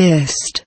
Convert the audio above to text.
fist